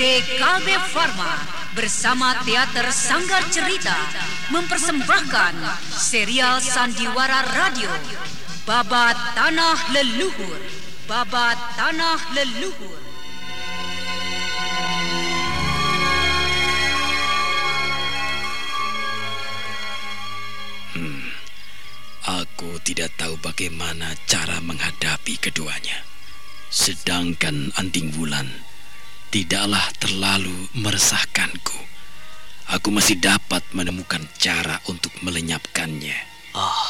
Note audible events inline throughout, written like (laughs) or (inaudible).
PT Pharma bersama Teater Sanggar Cerita mempersembahkan serial Sandiwara Radio Babat Tanah Leluhur Babat Tanah Leluhur Aku tidak tahu bagaimana cara menghadapi keduanya. Sedangkan Anting Wulan tidaklah terlalu meresahkanku. Aku masih dapat menemukan cara untuk melenyapkannya. Oh,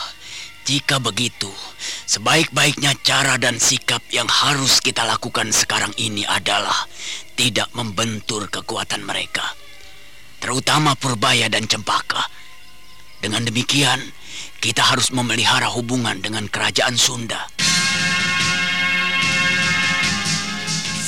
jika begitu, sebaik-baiknya cara dan sikap yang harus kita lakukan sekarang ini adalah tidak membentur kekuatan mereka, terutama Purbaya dan Cempaka. Dengan demikian, kita harus memelihara hubungan dengan kerajaan Sunda.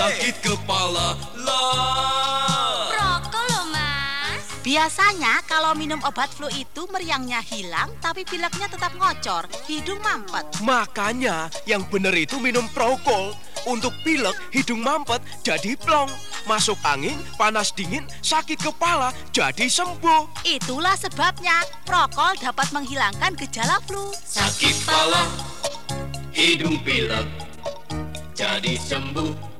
Sakit kepala lah Rokok loh mas. Biasanya kalau minum obat flu itu meriangnya hilang tapi pileknya tetap ngocor, hidung mampet. Makanya yang bener itu minum Prokol. Untuk pilek, hidung mampet jadi plong. Masuk angin, panas dingin, sakit kepala jadi sembuh. Itulah sebabnya prokol dapat menghilangkan gejala flu. Sakit kepala Hidung pilek Jadi sembuh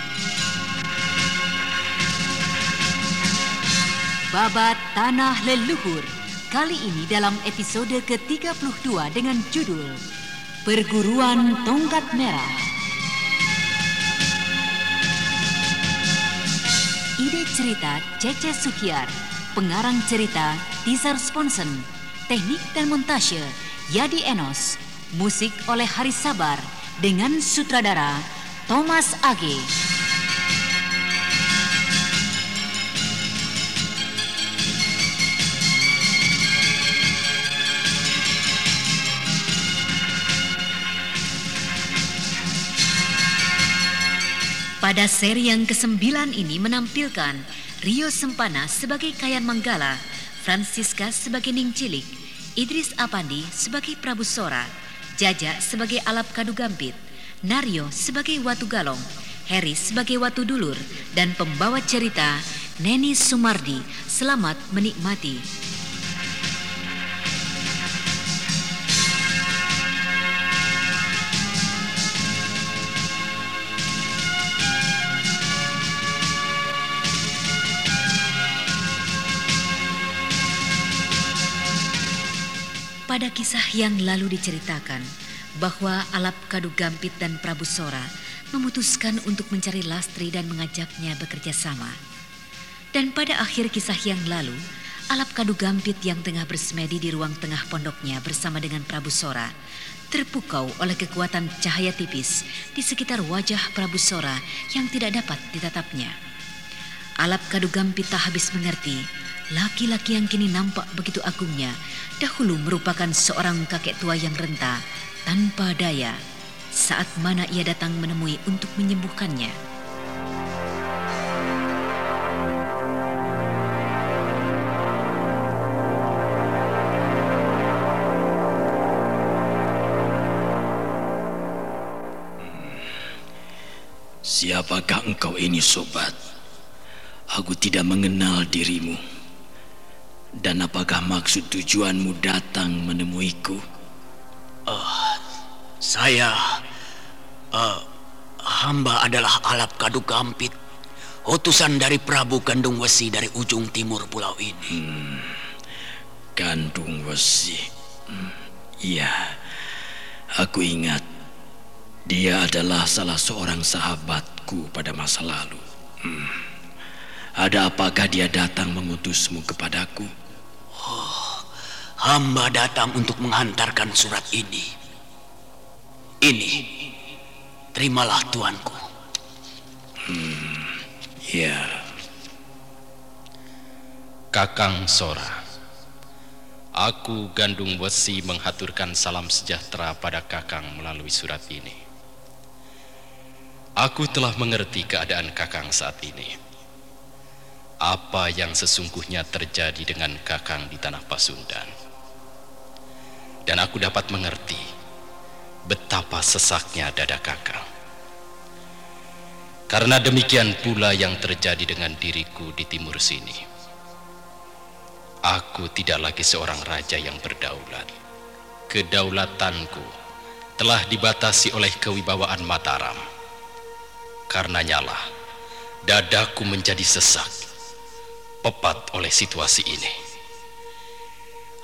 Babat Tanah Leluhur kali ini dalam episode ke-32 dengan judul Perguruan Tongkat Merah. Ide cerita Cece Sukiar, pengarang cerita Tizar Sponsen, teknik dan montase Yadi Enos, musik oleh Haris Sabar dengan sutradara Thomas Age. Pada seri yang kesembilan ini menampilkan Rio Sempana sebagai Kayan Manggala, Francisca sebagai Ning Cilik, Idris Apandi sebagai Prabu Sora, Jaja sebagai Alap Kadu Gampit, Naryo sebagai Watu Galong, Heri sebagai Watu Dulur, dan pembawa cerita Neni Sumardi. Selamat menikmati. Pada kisah yang lalu diceritakan bahwa Alap Kadu Gampit dan Prabu Sora memutuskan untuk mencari Lastri dan mengajaknya bekerja sama. Dan pada akhir kisah yang lalu, Alap Kadu Gampit yang tengah bersemedi di ruang tengah pondoknya bersama dengan Prabu Sora terpukau oleh kekuatan cahaya tipis di sekitar wajah Prabu Sora yang tidak dapat ditatapnya. Alap Kadu Gampit tak habis mengerti Laki-laki yang kini nampak begitu agungnya dahulu merupakan seorang kakek tua yang renta tanpa daya saat mana ia datang menemui untuk menyembuhkannya. Siapakah engkau ini sobat? Aku tidak mengenal dirimu. Dan apakah maksud tujuanmu datang menemuiku? Saya uh, Hamba adalah Alap Kadu Gampit, utusan dari Prabu Gandung Wesi dari ujung timur pulau ini. Hmm, Gandung Wesi. Hmm, iya, aku ingat. Dia adalah salah seorang sahabatku pada masa lalu. Hmm. Ada apakah dia datang mengutusmu kepadaku? Oh, hamba datang untuk menghantarkan surat ini. Ini, terimalah tuanku. Hmm, ya. Kakang Sora, aku Gandung Wesi menghaturkan salam sejahtera pada Kakang melalui surat ini. Aku telah mengerti keadaan Kakang saat ini apa yang sesungguhnya terjadi dengan Kakang di tanah Pasundan. Dan aku dapat mengerti betapa sesaknya dada Kakang. Karena demikian pula yang terjadi dengan diriku di timur sini. Aku tidak lagi seorang raja yang berdaulat. Kedaulatanku telah dibatasi oleh kewibawaan Mataram. Karenanya lah, dadaku menjadi sesak pepat oleh situasi ini.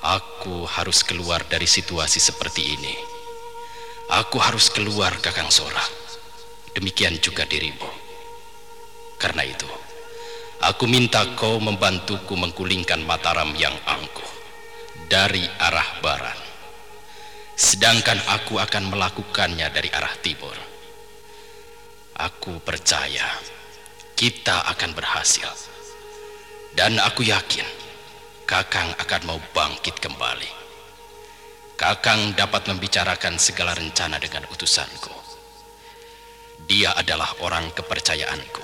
Aku harus keluar dari situasi seperti ini. Aku harus keluar, Kakang Sora. Demikian juga dirimu. Karena itu, aku minta kau membantuku menggulingkan Mataram yang angkuh dari arah barat. Sedangkan aku akan melakukannya dari arah timur. Aku percaya kita akan berhasil. Dan aku yakin Kakang akan mau bangkit kembali. Kakang dapat membicarakan segala rencana dengan utusanku. Dia adalah orang kepercayaanku.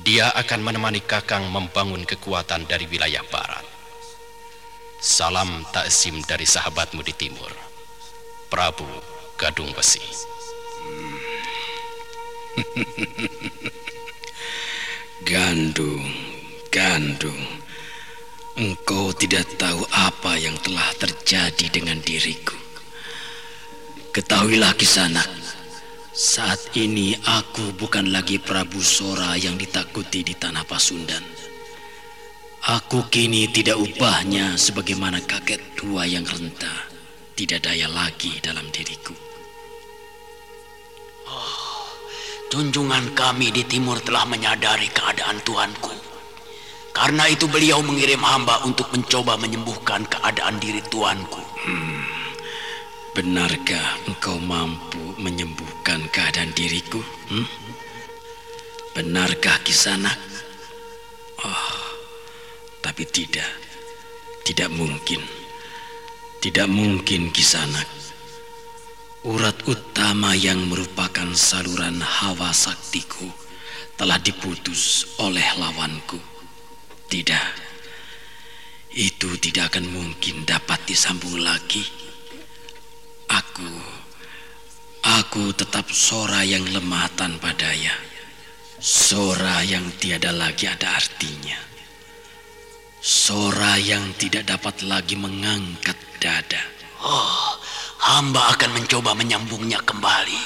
Dia akan menemani Kakang membangun kekuatan dari wilayah barat. Salam taksim dari sahabatmu di timur, Prabu Gadung Besi. (laughs) Gandung Gandung, engkau tidak tahu apa yang telah terjadi dengan diriku. Ketahuilah kisanak, saat ini aku bukan lagi Prabu Sora yang ditakuti di tanah Pasundan. Aku kini tidak ubahnya sebagaimana kakek tua yang renta, tidak daya lagi dalam diriku. Oh, junjungan kami di timur telah menyadari keadaan tuanku. Karena itu beliau mengirim hamba untuk mencoba menyembuhkan keadaan diri tuanku. Hmm. Benarkah engkau mampu menyembuhkan keadaan diriku? Hmm? Benarkah kisanak? Oh, tapi tidak. Tidak mungkin. Tidak mungkin kisanak. Urat utama yang merupakan saluran hawa saktiku telah diputus oleh lawanku. Tidak, itu tidak akan mungkin dapat disambung lagi. Aku, aku tetap Sora yang lemah tanpa daya. Sora yang tiada lagi ada artinya. Sora yang tidak dapat lagi mengangkat dada. Oh, hamba akan mencoba menyambungnya kembali.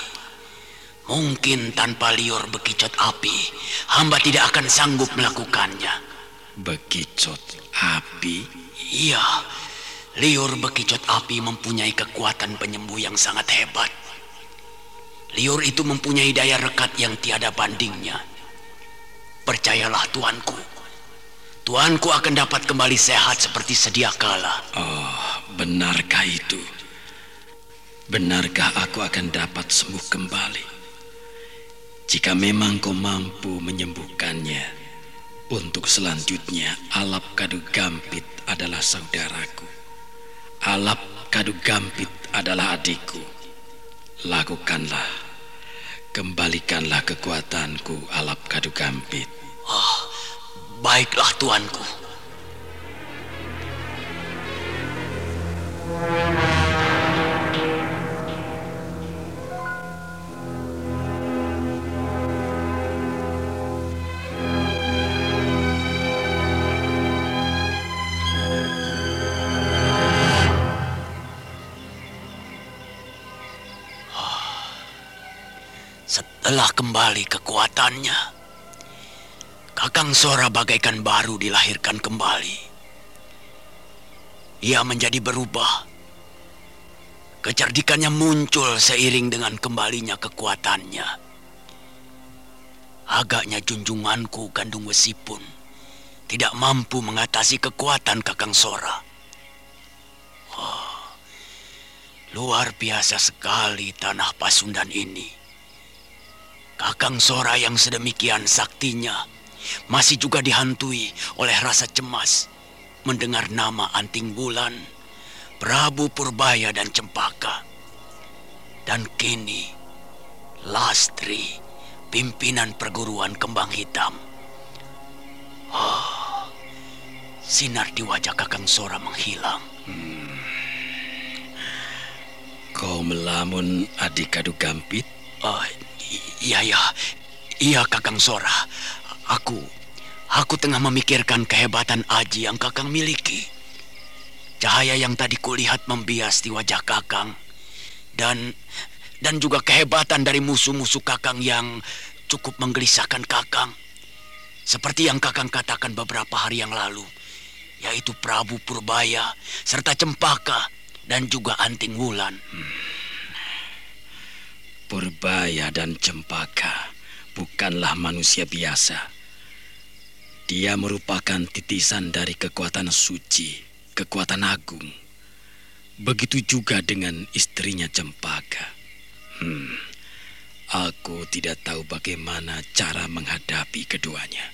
Mungkin tanpa liur bekicot api, hamba tidak akan sanggup melakukannya. Bekicot api? Iya, liur bekicot api mempunyai kekuatan penyembuh yang sangat hebat. Liur itu mempunyai daya rekat yang tiada bandingnya. Percayalah tuanku, tuanku akan dapat kembali sehat seperti sedia kala. Oh, benarkah itu? Benarkah aku akan dapat sembuh kembali? Jika memang kau mampu menyembuhkannya, untuk selanjutnya, Alap Kadu Gampit adalah saudaraku. Alap Kadu Gampit adalah adikku. Lakukanlah, kembalikanlah kekuatanku, Alap Kadu Gampit. Oh, baiklah tuanku. Telah kembali kekuatannya. Kakang Sora bagaikan baru dilahirkan kembali. Ia menjadi berubah. Kecerdikannya muncul seiring dengan kembalinya kekuatannya. Agaknya junjunganku Gandung Wesi pun tidak mampu mengatasi kekuatan Kakang Sora. Oh, luar biasa sekali tanah Pasundan ini. Kakang Sora yang sedemikian saktinya masih juga dihantui oleh rasa cemas mendengar nama Anting Bulan, Prabu Purbaya dan Cempaka. Dan kini Lastri, pimpinan perguruan kembang hitam. Oh, sinar di wajah Kakang Sora menghilang. Hmm. Kau melamun adik kadu gampit? Oh, Iya, iya. Iya, Kakang Sora. Aku, aku tengah memikirkan kehebatan Aji yang Kakang miliki. Cahaya yang tadi kulihat membias di wajah Kakang. Dan dan juga kehebatan dari musuh-musuh Kakang yang cukup menggelisahkan Kakang. Seperti yang Kakang katakan beberapa hari yang lalu, yaitu Prabu Purbaya serta Cempaka dan juga Anting Wulan. Hmm. Purbaya dan Cempaka bukanlah manusia biasa. Dia merupakan titisan dari kekuatan suci, kekuatan agung. Begitu juga dengan istrinya Cempaka. Hmm, aku tidak tahu bagaimana cara menghadapi keduanya.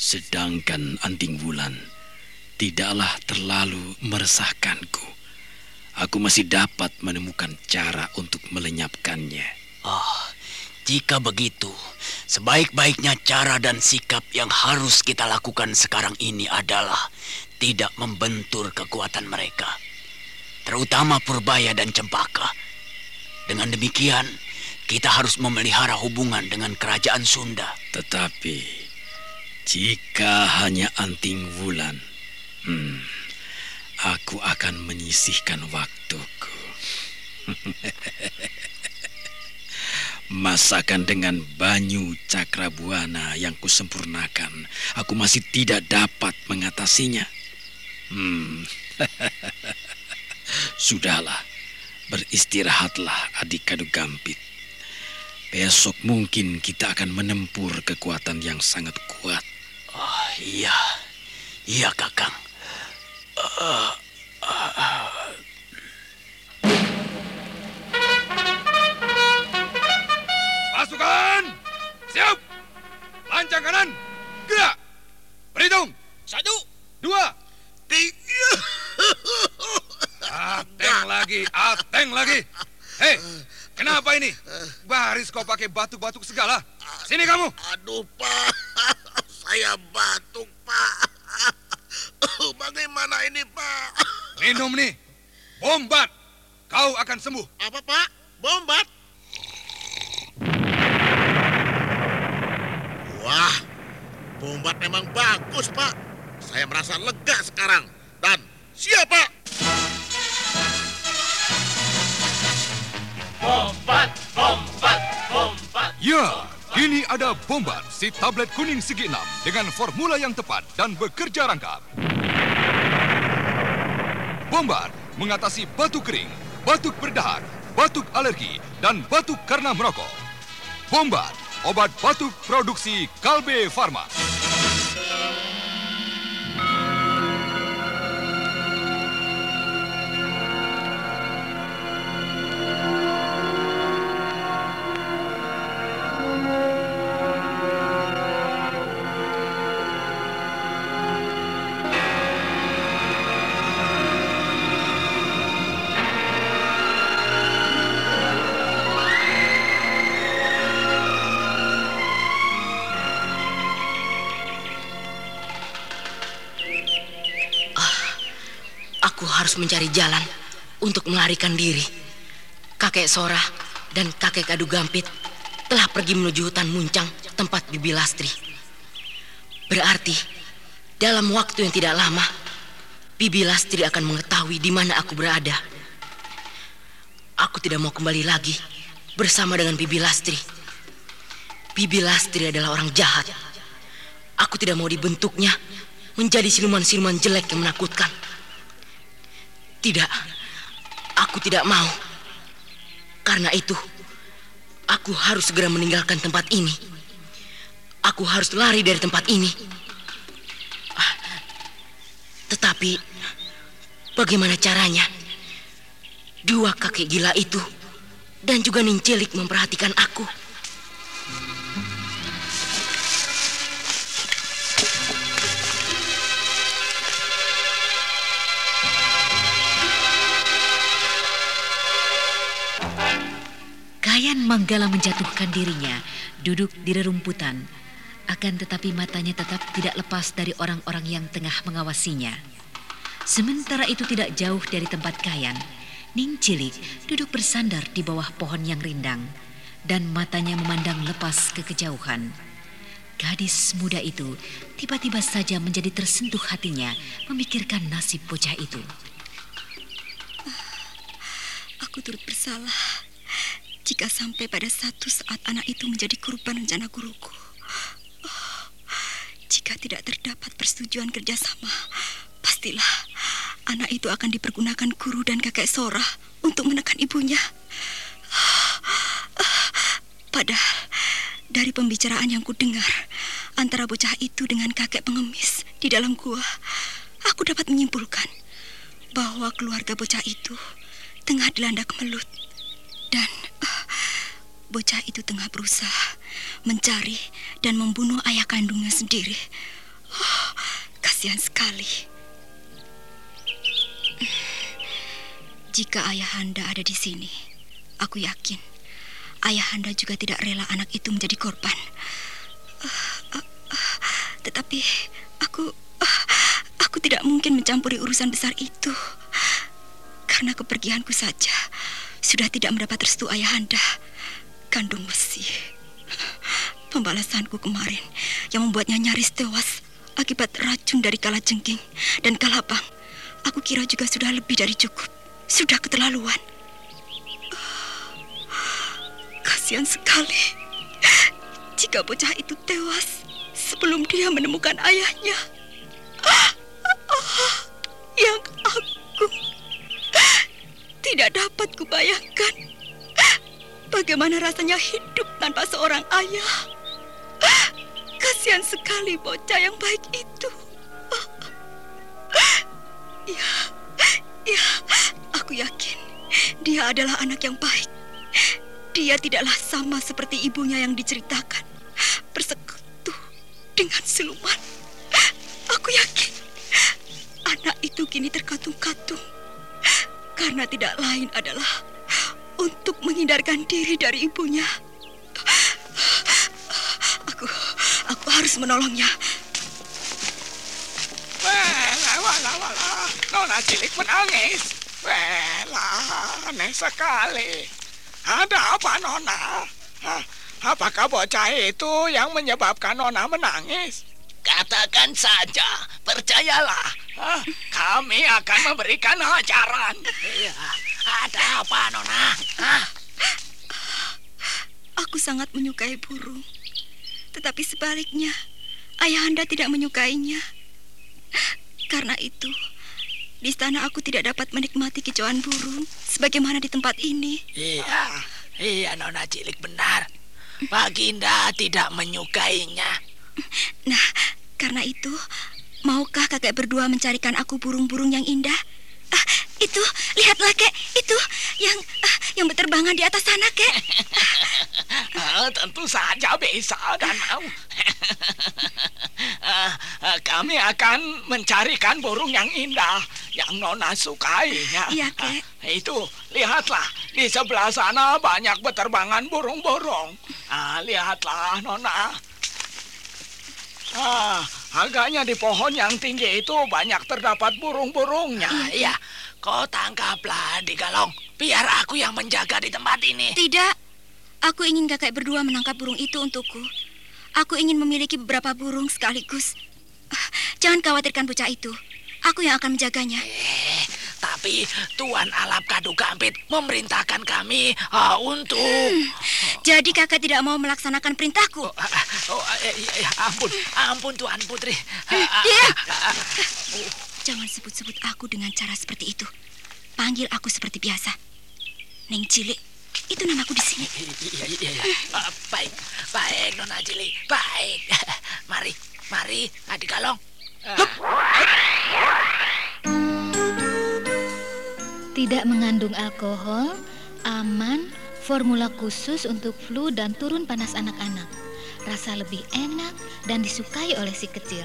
Sedangkan Anting Wulan tidaklah terlalu meresahkanku. Aku masih dapat menemukan cara untuk melenyapkannya. Oh, jika begitu, sebaik-baiknya cara dan sikap yang harus kita lakukan sekarang ini adalah tidak membentur kekuatan mereka, terutama Purbaya dan Cempaka. Dengan demikian, kita harus memelihara hubungan dengan kerajaan Sunda. Tetapi, jika hanya anting wulan, hmm, aku akan menyisihkan waktuku. Masakan dengan banyu cakrabuana yang kusempurnakan, aku masih tidak dapat mengatasinya. Hmm. (laughs) Sudahlah, beristirahatlah adik kadu gampit. Besok mungkin kita akan menempur kekuatan yang sangat kuat. Oh, iya, iya kakang. Pasukan! Siap! Lancang kanan! Gerak! Berhitung! Satu! Dua! Tiga! Ateng lagi! Ateng lagi! Hei! Kenapa ini? Baris kau pakai batuk-batuk segala. Sini kamu. Aduh, Pak. Saya batuk, Pak. Bagaimana ini, Pak? Minum nih. Bombat. Kau akan sembuh. Apa, Pak? Bombat? Wah, bombat memang bagus, Pak. Saya merasa lega sekarang. Dan siapa? Bombat, bombat, bombat. Ya, kini ada Bombat, si tablet kuning segi enam dengan formula yang tepat dan bekerja rangkap. Bombat mengatasi batuk kering, batuk berdahak, batuk alergi, dan batuk karena merokok. Bombat obat batuk produksi Kalbe Farma. Mencari jalan untuk melarikan diri. Kakek Sora dan kakek Kadu Gampit telah pergi menuju hutan Muncang, tempat Bibi Lastri. Berarti, dalam waktu yang tidak lama, Bibi Lastri akan mengetahui di mana aku berada. Aku tidak mau kembali lagi bersama dengan Bibi Lastri. Bibi Lastri adalah orang jahat. Aku tidak mau dibentuknya menjadi siluman-siluman jelek yang menakutkan. Tidak, aku tidak mau. Karena itu, aku harus segera meninggalkan tempat ini. Aku harus lari dari tempat ini. Ah, tetapi, bagaimana caranya? Dua kakek gila itu dan juga Nincelik memperhatikan aku. Manggala menjatuhkan dirinya, duduk di rerumputan. Akan tetapi matanya tetap tidak lepas dari orang-orang yang tengah mengawasinya. Sementara itu tidak jauh dari tempat Kayan, Ning Cilik duduk bersandar di bawah pohon yang rindang dan matanya memandang lepas ke kejauhan. Gadis muda itu tiba-tiba saja menjadi tersentuh hatinya memikirkan nasib bocah itu. Aku turut bersalah jika sampai pada satu saat anak itu menjadi korban rencana guruku. Jika tidak terdapat persetujuan kerjasama, pastilah anak itu akan dipergunakan guru dan kakek Sora untuk menekan ibunya. Padahal dari pembicaraan yang kudengar antara bocah itu dengan kakek pengemis di dalam gua, aku dapat menyimpulkan bahwa keluarga bocah itu tengah dilanda kemelut dan uh, bocah itu tengah berusaha mencari dan membunuh ayah kandungnya sendiri. Oh, kasihan sekali. Jika ayahanda ada di sini, aku yakin ayahanda juga tidak rela anak itu menjadi korban. Tetapi aku aku tidak mungkin mencampuri urusan besar itu. Karena kepergianku saja sudah tidak mendapat restu ayahanda. Kandung besi. Pembalasanku kemarin yang membuatnya nyaris tewas akibat racun dari kala jengking dan kalabang. Aku kira juga sudah lebih dari cukup. Sudah keterlaluan. Kasihan sekali jika bocah itu tewas sebelum dia menemukan ayahnya. Yang aku tidak dapat kubayangkan bagaimana rasanya hidup tanpa seorang ayah. Kasihan sekali bocah yang baik itu. Ya, ya, aku yakin dia adalah anak yang baik. Dia tidaklah sama seperti ibunya yang diceritakan. Persekutu dengan siluman. Aku yakin anak itu kini terkatung-katung. Karena tidak lain adalah untuk menghindarkan diri dari ibunya. Aku, aku harus menolongnya. Walah, walah, walah. Nona cilik menangis. Walah, aneh sekali. Ada apa, Nona? Hah, apakah bocah itu yang menyebabkan Nona menangis? Katakan saja, percayalah. Hah, kami akan memberikan ajaran. Iya, ada apa, Nona? Hah? Aku sangat menyukai burung. Tetapi sebaliknya, ayahanda tidak menyukainya. Karena itu, di istana aku tidak dapat menikmati kicauan burung sebagaimana di tempat ini. Iya, iya Nona Cilik benar. Baginda tidak menyukainya. Nah, karena itu, maukah kakek berdua mencarikan aku burung-burung yang indah? Ah, itu, lihatlah kek, itu yang ah, yang berterbangan di atas sana kek. (laughs) Ah, tentu saja bisa dan mau. (laughs) Ah, ah, kami akan mencarikan burung yang indah yang Nona sukainya. Iya, kek. Ah, itu, lihatlah di sebelah sana banyak beterbangan burung-burung. Ah, lihatlah Nona. Ah, agaknya di pohon yang tinggi itu banyak terdapat burung-burungnya. Ah, iya, kau tangkaplah di galong. Biar aku yang menjaga di tempat ini. Tidak, aku ingin kakek berdua menangkap burung itu untukku. Aku ingin memiliki beberapa burung sekaligus. Ah, Jangan khawatirkan bocah itu. Aku yang akan menjaganya. Eh, Tapi Tuan Alap Kadu Gampit memerintahkan kami uh, untuk... Hmm, jadi kakak tidak mau melaksanakan perintahku? Oh, oh, eh, eh, ampun, ampun Tuan Putri. Dia. Jangan sebut-sebut aku dengan cara seperti itu. Panggil aku seperti biasa. Neng Cilik, itu namaku di sini. Iya, iya, iya. Uh, baik, baik Nona Cilik, baik. (laughs) Mari, mari, adik Galong. Tidak mengandung alkohol, aman, formula khusus untuk flu dan turun panas anak-anak. Rasa lebih enak dan disukai oleh si kecil.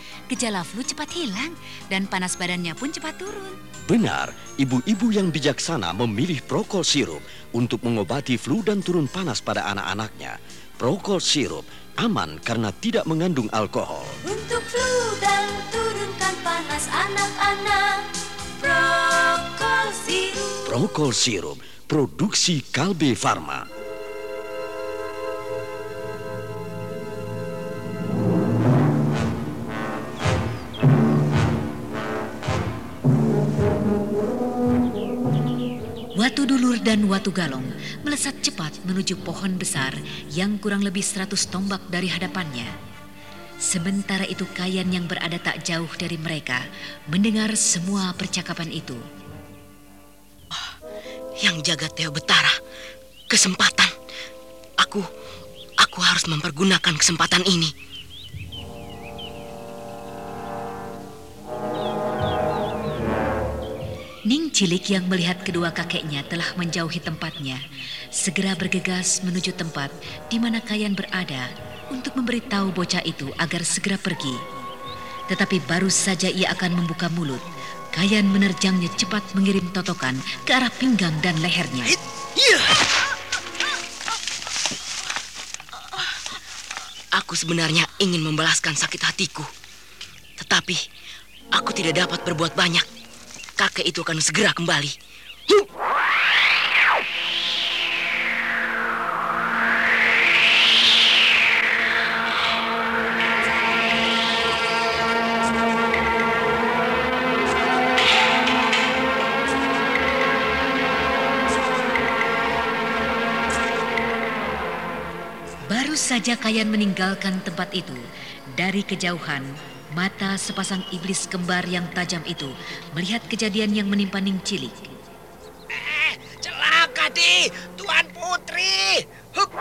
Gejala flu cepat hilang dan panas badannya pun cepat turun. Benar, ibu-ibu yang bijaksana memilih prokol sirup untuk mengobati flu dan turun panas pada anak-anaknya. Prokol sirup aman karena tidak mengandung alkohol. Untuk flu dan turunkan panas anak-anak. Prokol sirup. Prokol sirup Produksi Kalbe Farma. Dan Watu Galong melesat cepat menuju pohon besar yang kurang lebih seratus tombak dari hadapannya. Sementara itu Kayan yang berada tak jauh dari mereka mendengar semua percakapan itu yang jaga Teo Betara. Kesempatan. Aku aku harus mempergunakan kesempatan ini. Ning Cilik yang melihat kedua kakeknya telah menjauhi tempatnya, segera bergegas menuju tempat di mana Kayan berada untuk memberitahu bocah itu agar segera pergi. Tetapi baru saja ia akan membuka mulut, Kayan menerjangnya cepat mengirim totokan ke arah pinggang dan lehernya. Iya. Aku sebenarnya ingin membalaskan sakit hatiku. Tetapi aku tidak dapat berbuat banyak. Kakek itu akan segera kembali. saja Kayan meninggalkan tempat itu, dari kejauhan, mata sepasang iblis kembar yang tajam itu melihat kejadian yang menimpa Ning Cilik. Eh, celaka di Tuan Putri. Hup.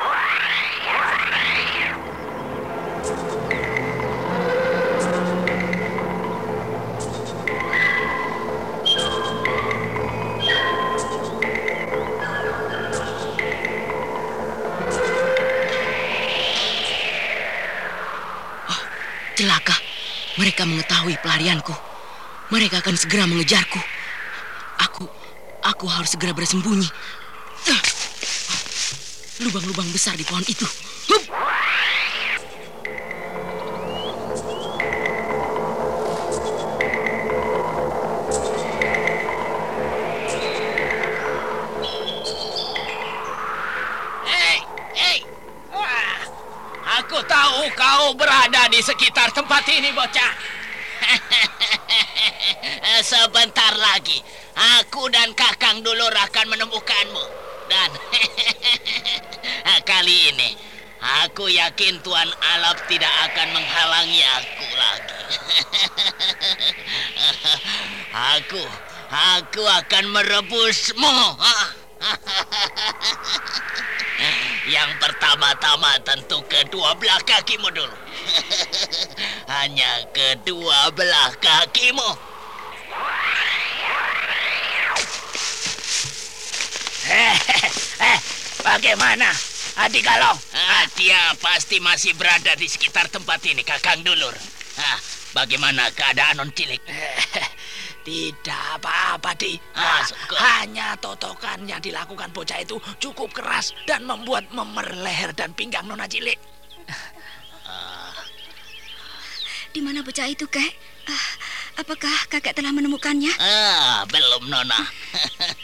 Mereka mengetahui pelarianku. Mereka akan segera mengejarku. Aku, aku harus segera bersembunyi. Lubang-lubang besar di pohon itu. Hup! Berada di sekitar tempat ini, bocah. (laughs) Sebentar lagi, aku dan Kakang Dulur akan menemukanmu. Dan (laughs) kali ini, aku yakin Tuan Alap tidak akan menghalangi aku lagi. (laughs) aku, aku akan merebusmu. Yang pertama-tama tentu kedua belah kakimu dulu. (laughs) Hanya kedua belah kakimu. Eh, eh, bagaimana? Adik Galong? Ah, dia pasti masih berada di sekitar tempat ini, Kakang Dulur. Ah, bagaimana keadaan Non Cilik? Tidak apa-apa, Di. Ah, hanya totokan yang dilakukan bocah itu cukup keras dan membuat memer leher dan pinggang Nona Cilik. Di mana bocah itu, Kek? Ah, apakah kakek telah menemukannya? Ah, belum, Nona.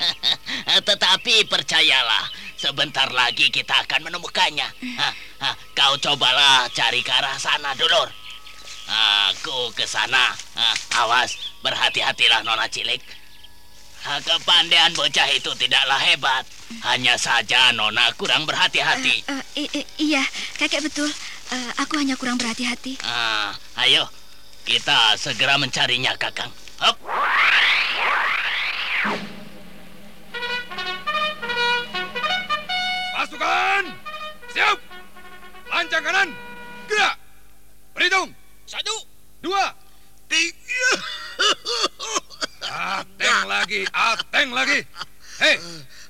(laughs) Tetapi percayalah, sebentar lagi kita akan menemukannya. Ah, ah, kau cobalah cari ke arah sana, Dulur. Aku ke sana. Awas, berhati-hatilah, Nona Cilik. Kepandaian bocah itu tidaklah hebat. Hanya saja Nona kurang berhati-hati. I- i- iya, kakek betul. Eh, aku hanya kurang berhati-hati. Ah, ayo, kita segera mencarinya, Kakang. Hop. Pasukan! Siap! Lancang kanan! Gerak! Berhitung! Satu! Dua! Tiga! (laughs) Ateng lagi, ateng lagi. Hei,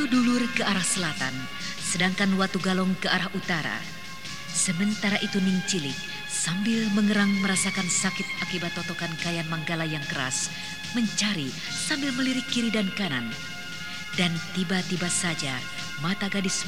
Watu Dulur ke arah selatan, sedangkan Watu Galong ke arah utara. Sementara itu Ning Cilik sambil mengerang merasakan sakit akibat totokan kayan manggala yang keras, mencari sambil melirik kiri dan kanan. Dan tiba-tiba saja mata gadis